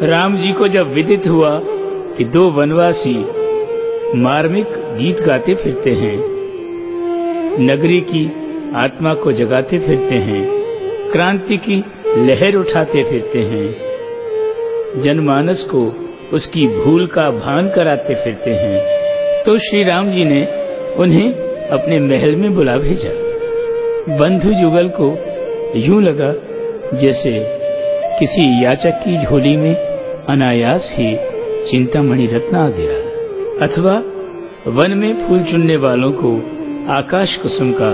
राम जी को जब विदित हुआ कि दो वनवासी मार्मिक गीत गाते फिरते हैं, नगरी की आत्मा को जगाते फिरते हैं, क्रांति की लहर उठाते फिरते हैं, जनमानस को उसकी भूल का भान कराते फिरते हैं तो श्री राम जी ने उन्हें अपने महल में बुला भेजा। बंधु जुगल को यूँ लगा जैसे किसी याचक की झोली में अनायास ही चिंतामणि रत्न आ गया। अथवा वन में फूल चुनने वालों को आकाश कुसुम का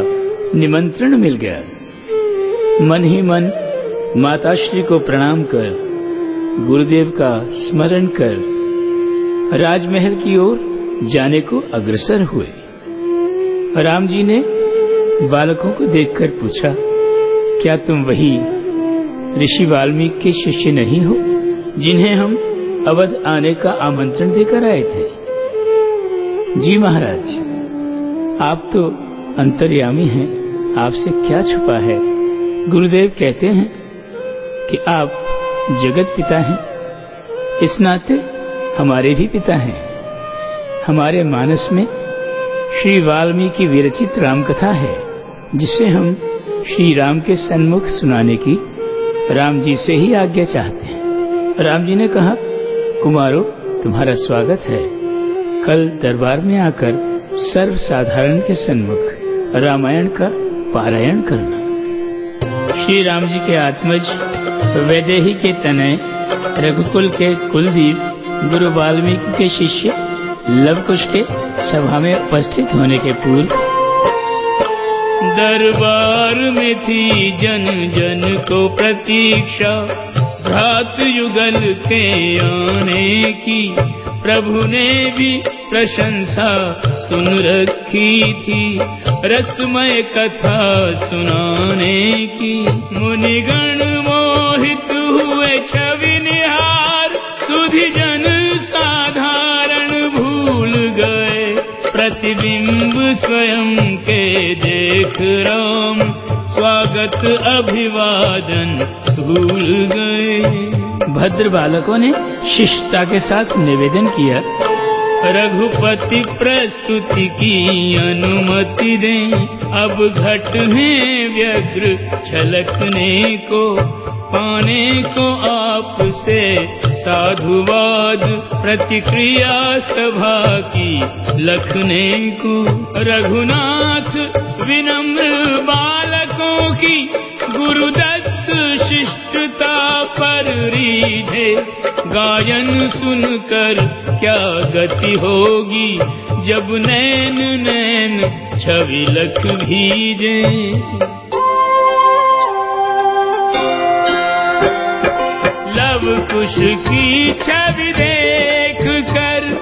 निमंत्रण मिल गया। मन ही मन माताश्री को प्रणाम कर, गुरुदेव का स्मरण कर, राजमहल की ओर जाने को अग्रसर हुए। राम जी ने बालकों को देखकर पूछा, क्या तुम वही ऋषि वाल्मीकि के शिष्य नहीं हो? जिन्हें हम अवध आने का आमंत्रण देकर आए थे। जी महाराज, आप तो अंतर्यामी हैं, आपसे क्या छुपा है? गुरुदेव कहते हैं कि आप जगत पिता हैं। इस नाते हमारे भी पिता हैं। हमारे मानस में श्री वाल्मीकि विरचित राम कथा है, जिसे हम श्री राम के सन्मुख सुनाने की राम जी से ही आज्ञा चाहते राम जी ने कहा, कुमारो, तुम्हारा स्वागत है। कल दरबार में आकर सर्व साधारण के सन्मुख रामायण का पारायण करना। श्री राम जी के आत्मज, वैदेही के तनय, रघुकुल के कुलदीप, गुरु वाल्मीकि के शिष्य, लवकुश के सभा में उपस्थित होने के पूर्व दरबार में थी जन जन को प्रतीक्षा। रात युगल के आने की प्रभु ने भी प्रशंसा सुन रखी थी। रसमय कथा सुनाने की मुनिगण मोहित हुए छवि निहार सुधि जन साधारण भूल गए। प्रतिबिंब स्वयं के देख राम। स्वागत अभिवादन भूल गए। भद्र बालकों ने शिष्टता के साथ निवेदन किया। रघुपति प्रस्तुति की अनुमति दें। अब घट है व्यग्र छलकने को पाने को आपसे साधुवाद प्रतिक्रिया सभा की लखने को। रघुनाथ विनम्र बालकों की गुरुदत्त शिष्टता पर रीझे। गायन सुनकर क्या गति होगी जब नैन नैन छवि लख भीजे। लव कुश की छवि देख कर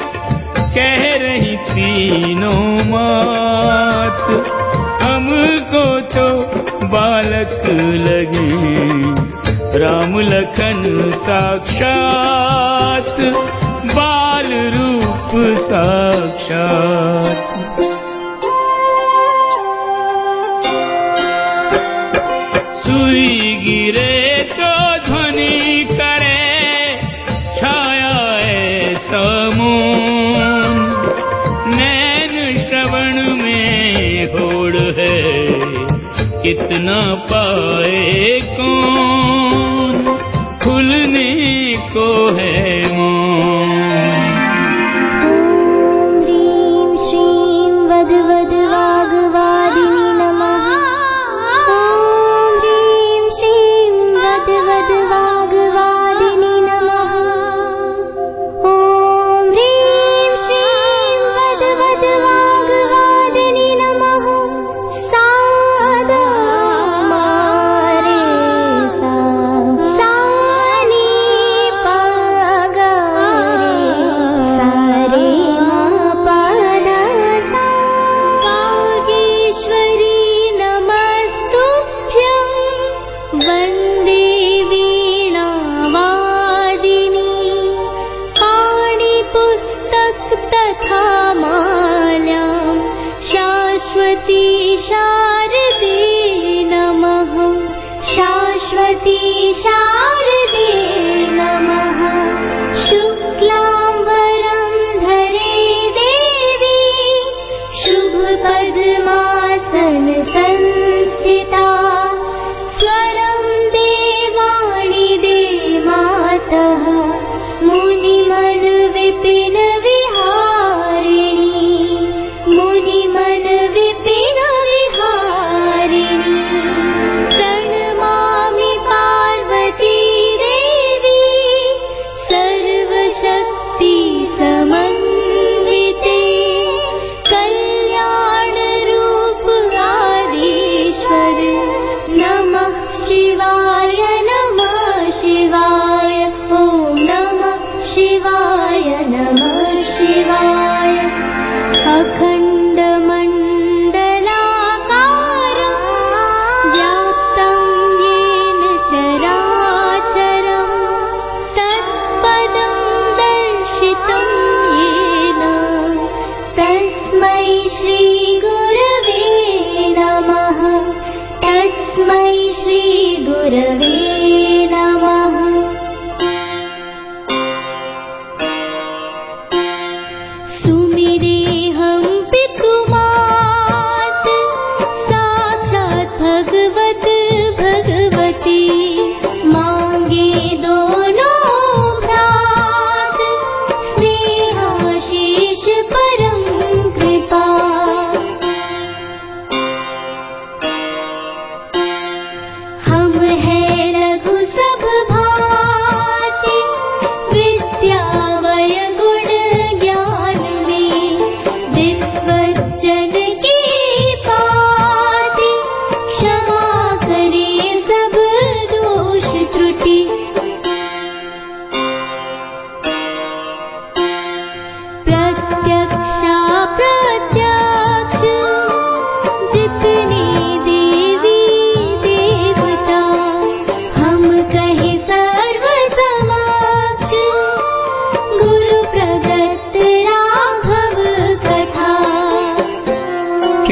कह रही तीनों मात। तो बालक लगे। राम लखन साक्षात बाल रूप साक्षात कितना पाए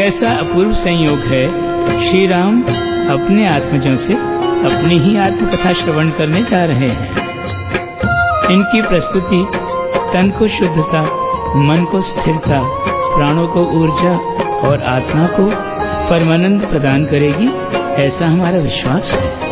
कैसा अपूर्व संयोग है? श्री राम अपने आत्मजों से अपनी ही आत्मकथा श्रवण करने जा रहे हैं। इनकी प्रस्तुति तन को शुद्धता, मन को स्थिरता, प्राणों को ऊर्जा और आत्मा को परमानंद प्रदान करेगी, ऐसा हमारा विश्वास है।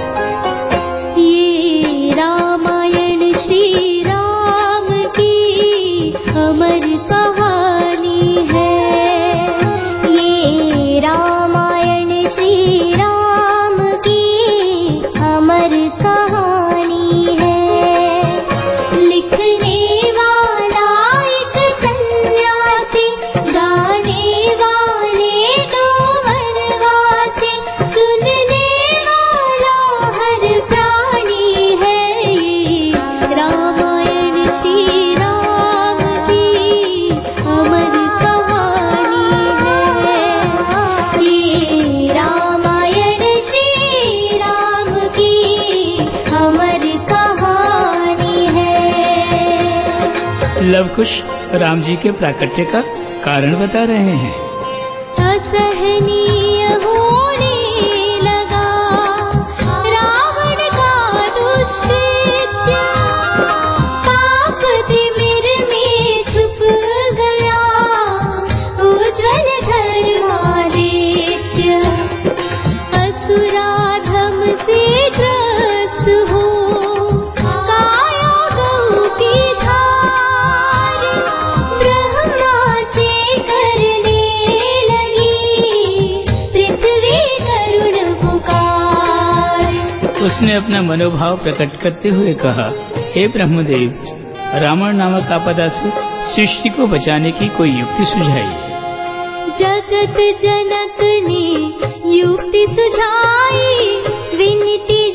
लवकुश राम जी के प्राकट्य का कारण बता रहे हैं। असहनीय उसने अपना मनोभाव प्रकट करते हुए कहा, हे ब्रह्मदेव, रावण नामक आपदा से सृष्टि को बचाने की कोई युक्ति सुझाई जगत जनक ने युक्ति सुझाई, विनती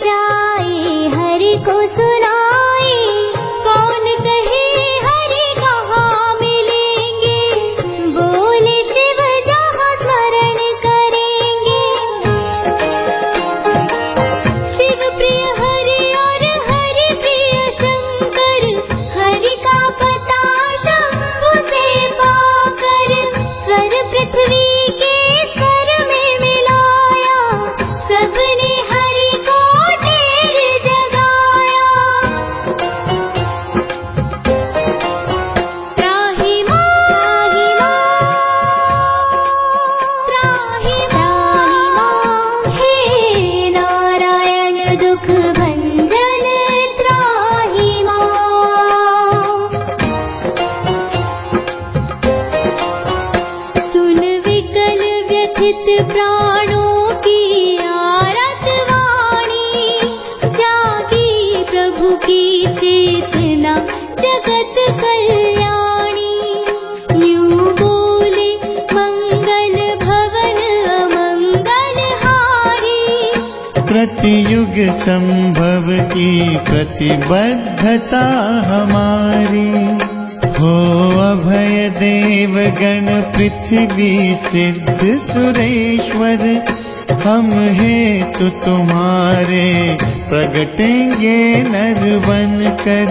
तुम्हारे प्रगटेंगे नर बन कर।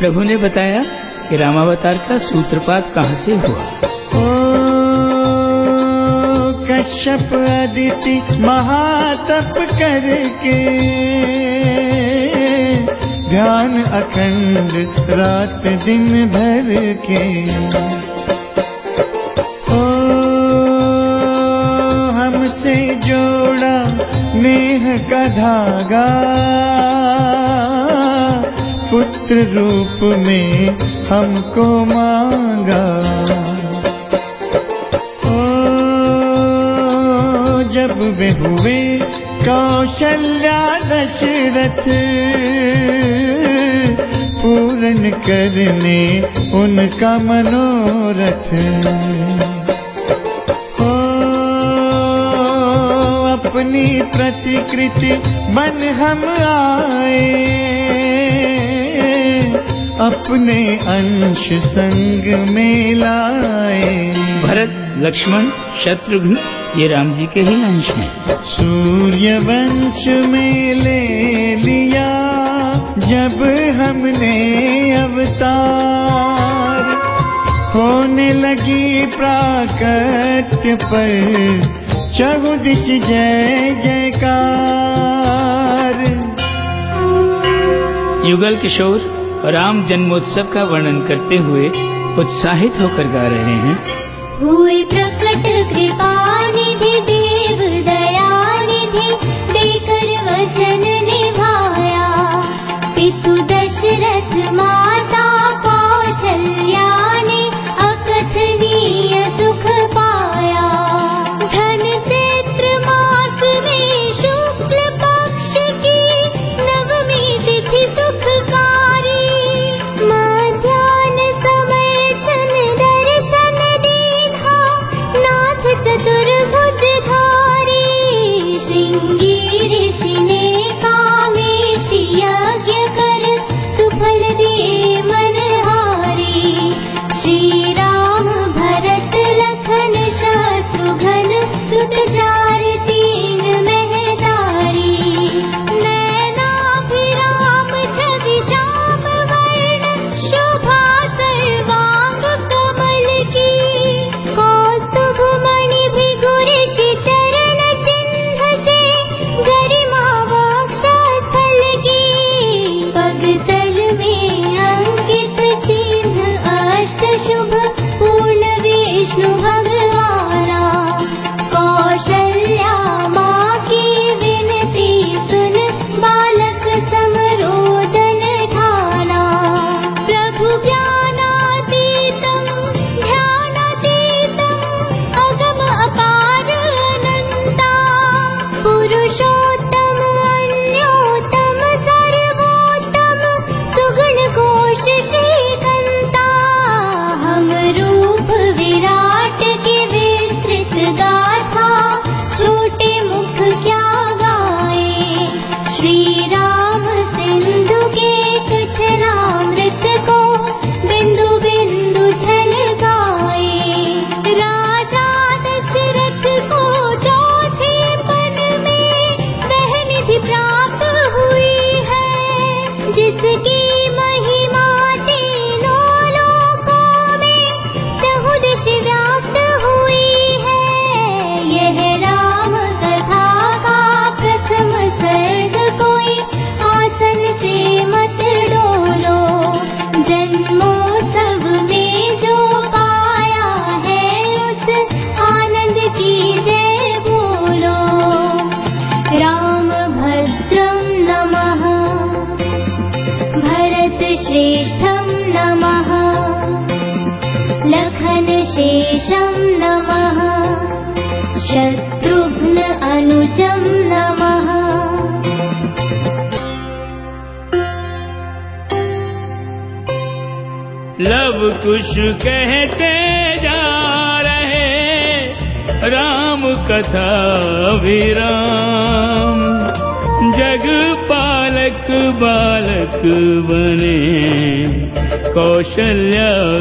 प्रभु ने बताया कि रामावतार का सूत्रपात कहाँ से हुआ? ओ कश्यप अदिति महातप करके ध्यान अखंड रात दिन भर के। नेह का धागा, पुत्र रूप में हमको मांगा। ओ, जब वे हुए कौशल्या दशरथ पूर्ण करने उनका मनोरथ। अपनी प्रतिकृति बन हम आए। अपने अंश संग में लाए भरत लक्ष्मण शत्रुघ्न ये राम जी के ही अंश हैं। सूर्य वंश में ले लिया जब हमने अवतार। होने लगी प्राकट्य पर चहुदिश जय जयकार। युगल किशोर राम जन्मोत्सव का वर्णन करते हुए उत्साहित होकर गा रहे हैं। हुए प्रकट कृपा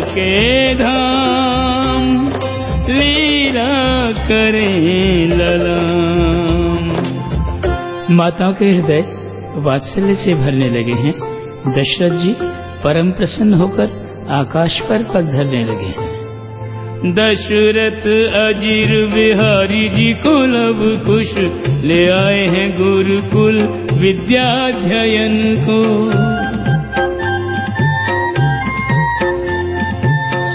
के धाम लीला करें ललाम। माताओं के हृदय वात्सल्य से भरने लगे हैं। दशरथ जी परम प्रसन्न होकर आकाश पर पग धरने लगे हैं। दशरथ अजीर बिहारी जी को लब कुश ले आए हैं गुरुकुल विद्याध्ययन को।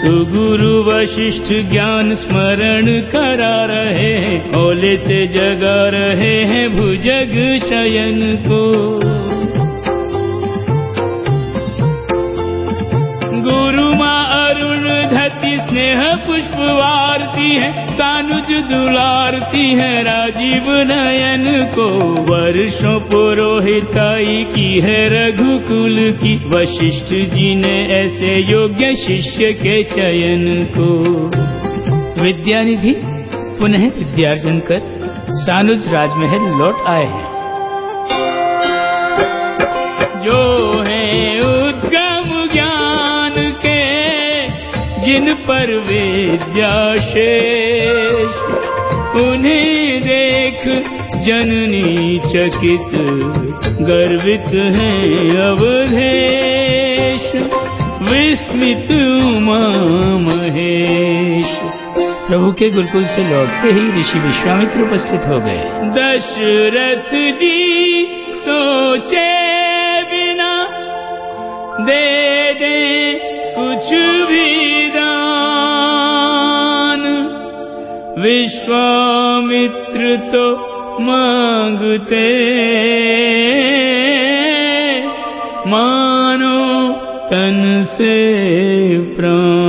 सुगुरु वशिष्ठ ज्ञान स्मरण करा रहे हैं ओले से जगा रहे हैं भुजग शयन को। गुरु माँ अरुण धति स्नेह पुष्प वारती है, सानुज दुलारती है, राजीव नयन को वर्षों पुरोहिताई की है, रघुकुल की वशिष्ठ जी ने ऐसे योग्य शिष्य के चयन को। विद्यानिधि, पुनः विद्यार्जन कर सानुज राजमहल लौट आए हैं। जिन पर विद्याशेष उन्हें देख जननी चकित गर्वित है अवधेश। विस्मित उमा महेश। प्रभु के गुरुकुल से लौटते ही ऋषि विश्वामित्र उपस्थित हो गए। दशरथ जी सोचे बिना देख विश्वामित्र तो मांगते। मानो तन से प्राण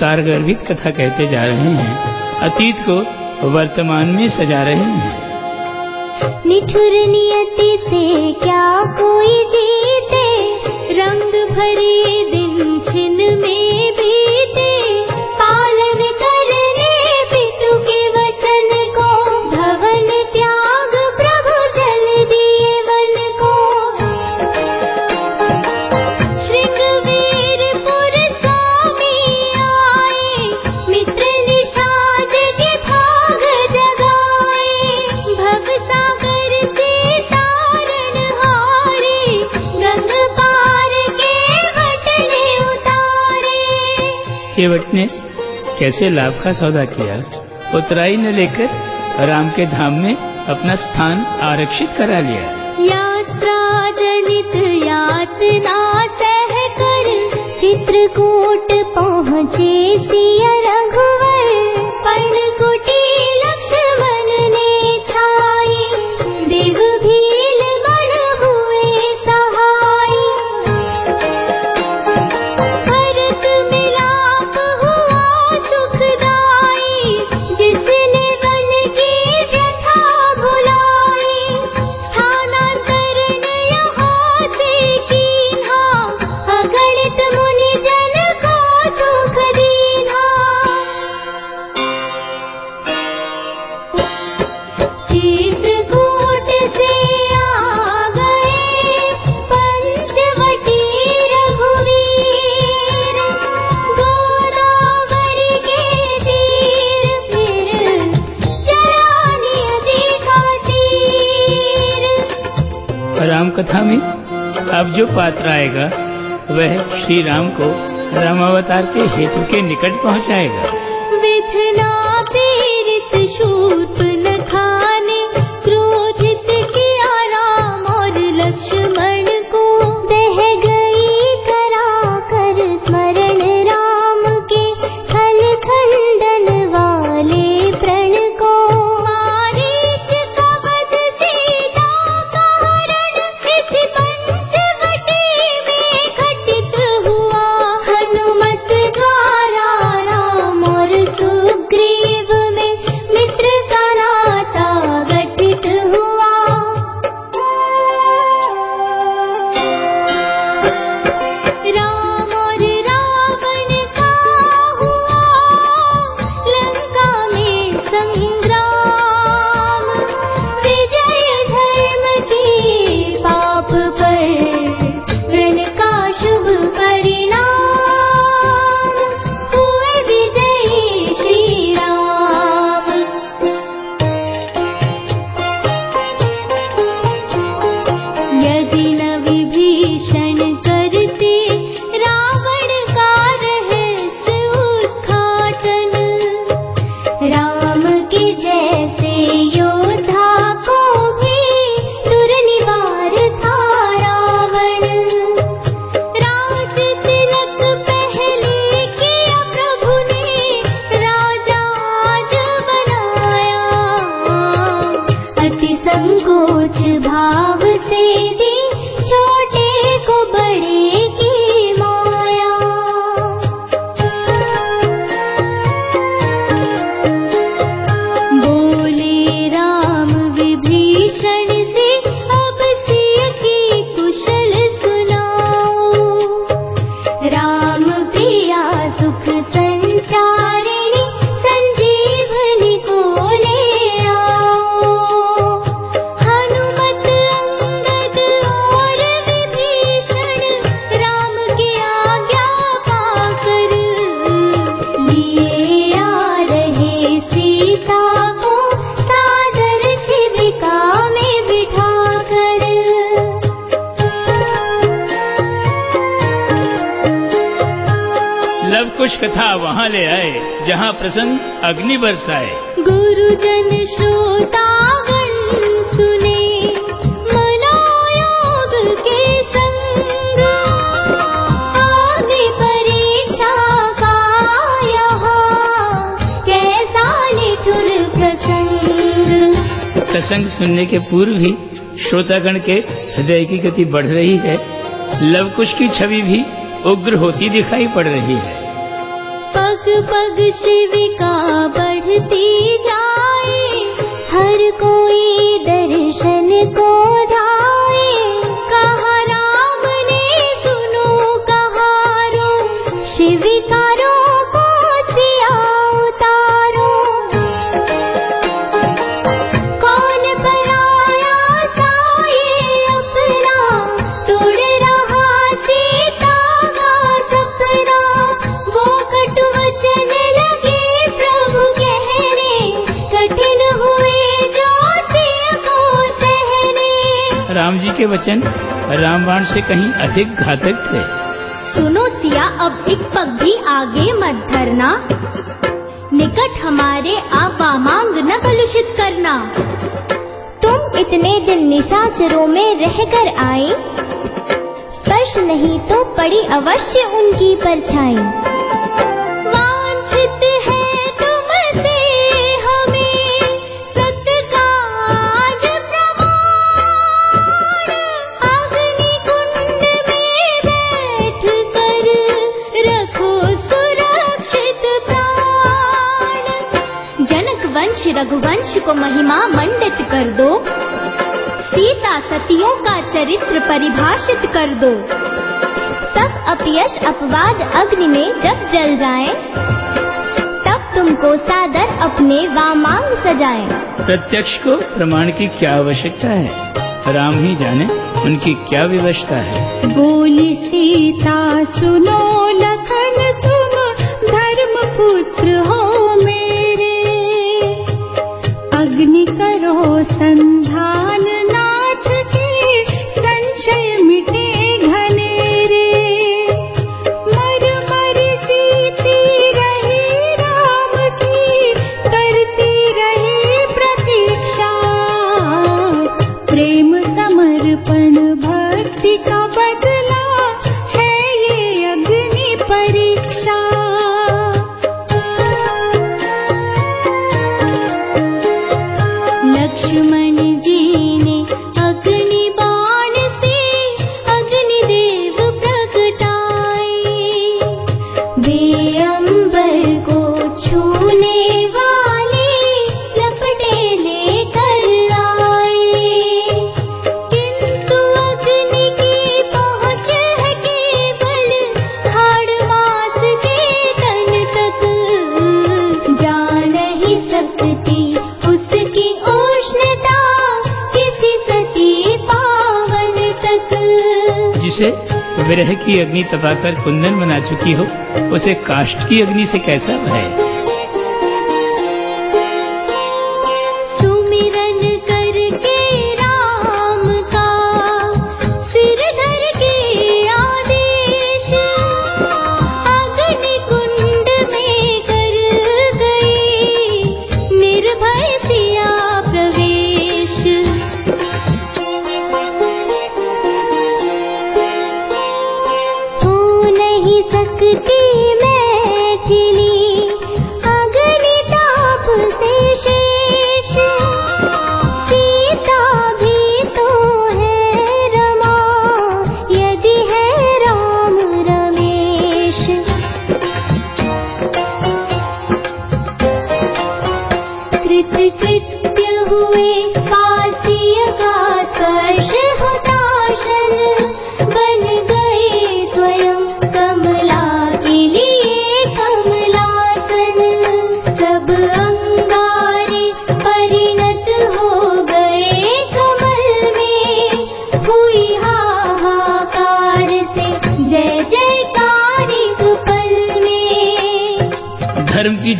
सारगर्भिक कथा कहते जा रहे हैं। अतीत को वर्तमान में सजा रहे हैं। निठुर नियति से क्या कोई जीते? रंग भरी केवट ने कैसे लाभ का सौदा किया? उतराई ने लेकर राम के धाम में अपना स्थान आरक्षित करा लिया। यात्रा जनित यातना सह कर चित्रकूट पहुँचे सिया रघुवर, पर अब जो पात्र आएगा वह श्री राम को रामावतार के हेतु के निकट पहुंचाएगा। प्रसंग अग्नि बरसाए। गुरुजन श्रोता सुने मनोयोग के संग। आगे परीक्षा का कैसा निठुर प्रसंग। प्रसंग सुनने के पूर्व ही श्रोतागण के हृदय की गति बढ़ रही है। लवकुश की छवि भी उग्र होती दिखाई पड़ रही है। पग पग शिविका बढ़ती जाए। हर कोई दर्शन को के वचन रामबाण से कहीं अधिक घातक थे। सुनो सिया, अब एक पग भी आगे मत धरना। निकट हमारे आवा मांग न कलुषित करना। तुम इतने दिन निशाचरों में रहकर आए। स्पर्श नहीं तो पड़ी अवश्य उनकी परछाई। को महिमा मंडित कर दो। सीता सतियों का चरित्र परिभाषित कर दो। सब अपयश अपवाद अग्नि में जब जल जाए तब तुमको सादर अपने वामांग सजाए। प्रत्यक्ष को प्रमाण की क्या आवश्यकता है? राम ही जाने उनकी क्या व्यवस्था है? बोली सीता सुनो लखन तुम धर्म पुत्र हो विरह की अग्नि तपाकर कुंदन बना चुकी हो। उसे काष्ट की अग्नि से कैसा भय?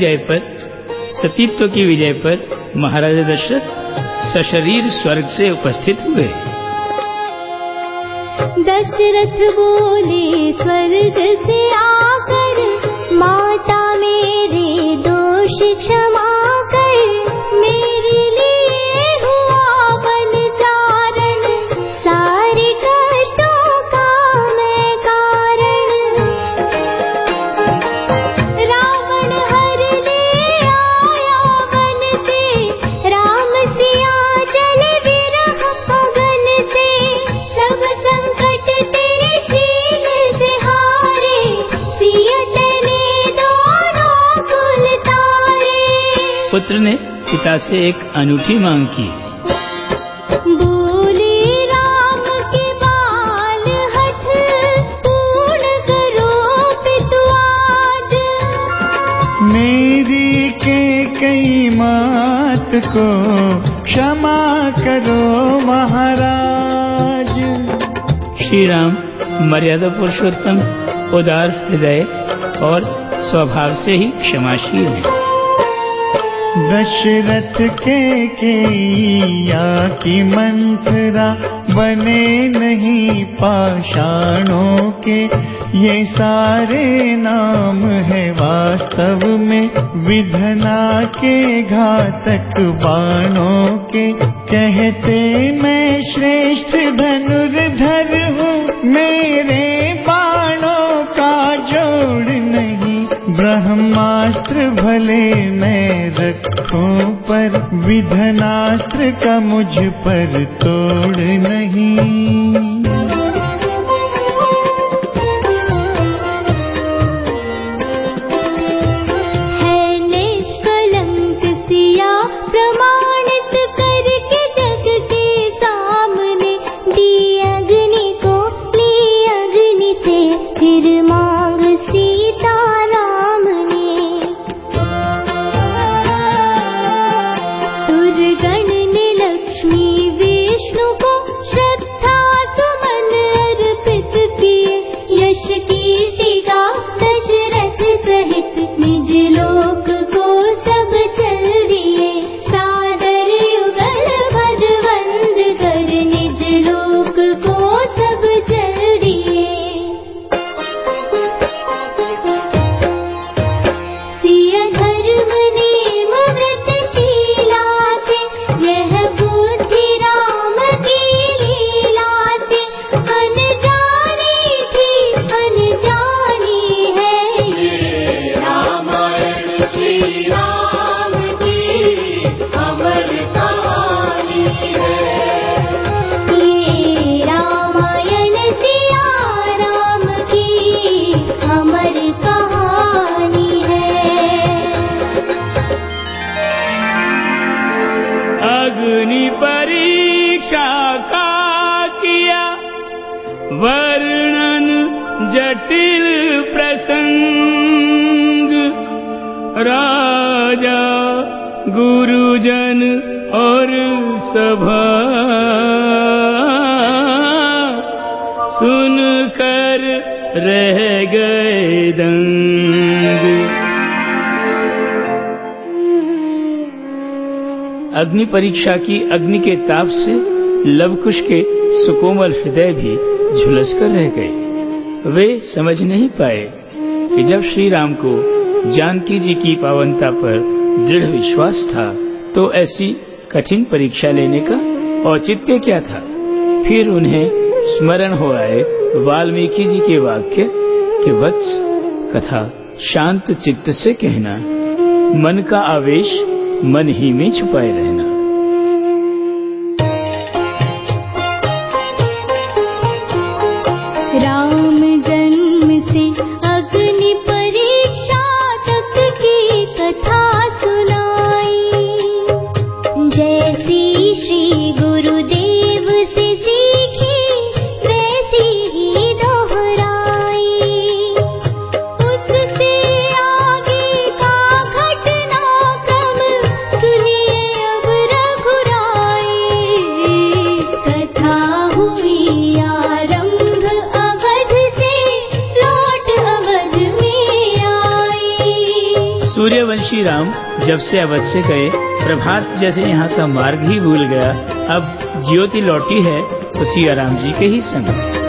धर्म की जय पर सतीत्व की विजय पर महाराजा दशरथ सशरीर स्वर्ग से उपस्थित हुए। दशरथ बोले, स्वर्ग से आकर पुत्र ने पिता से एक अनूठी मांग की। बोले राम के बाल हठ पूर्ण करो पितु आज मेरी के कई मात को क्षमा करो महाराज। श्री राम मर्यादा पुरुषोत्तम उदार हृदय और स्वभाव से ही क्षमाशील हैं। दशरथ के केया की मंथरा बने नहीं पाषाणों के। ये सारे नाम है वास्तव में विधना के घातक बाणों के। कहते मैं श्रेष्ठ धनुर्धर हूँ, मेरे ब्रह्मास्त्र भले मैं रखूँ पर विधनास्त्र का मुझ पर तोड़ नहीं। वर्णन जटिल प्रसंग। राजा, गुरुजन और सभा। सुनकर रह गए दंग। अग्नि परीक्षा की अग्नि के ताप से लवकुश के सुकोमल हृदय भी झुलस कर रह गए। वे समझ नहीं पाए कि जब श्री राम को जानकी जी की पावनता पर दृढ़ विश्वास था तो ऐसी कठिन परीक्षा लेने का औचित्य क्या था? फिर उन्हें स्मरण हो आए वाल्मीकि जी के वाक्य कि, वत्स कथा शांत चित्त से कहना, मन का आवेश मन ही में छुपाए रहना से अवश्य गए प्रभात जैसे यहाँ का मार्ग ही भूल गया, अब ज्योति लौटी है तो सिया राम जी के ही संग।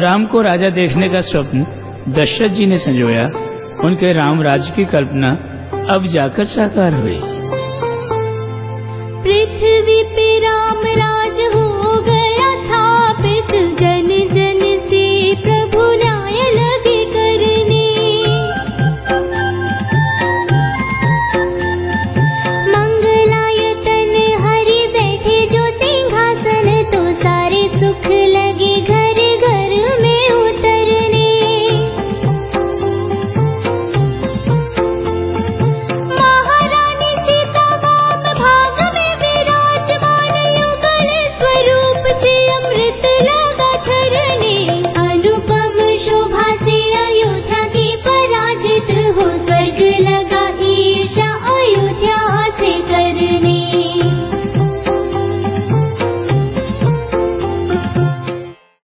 राम को राजा देखने का स्वप्न दशरथ जी ने संजोया। उनके राम राज्य की कल्पना अब जाकर साकार हुई।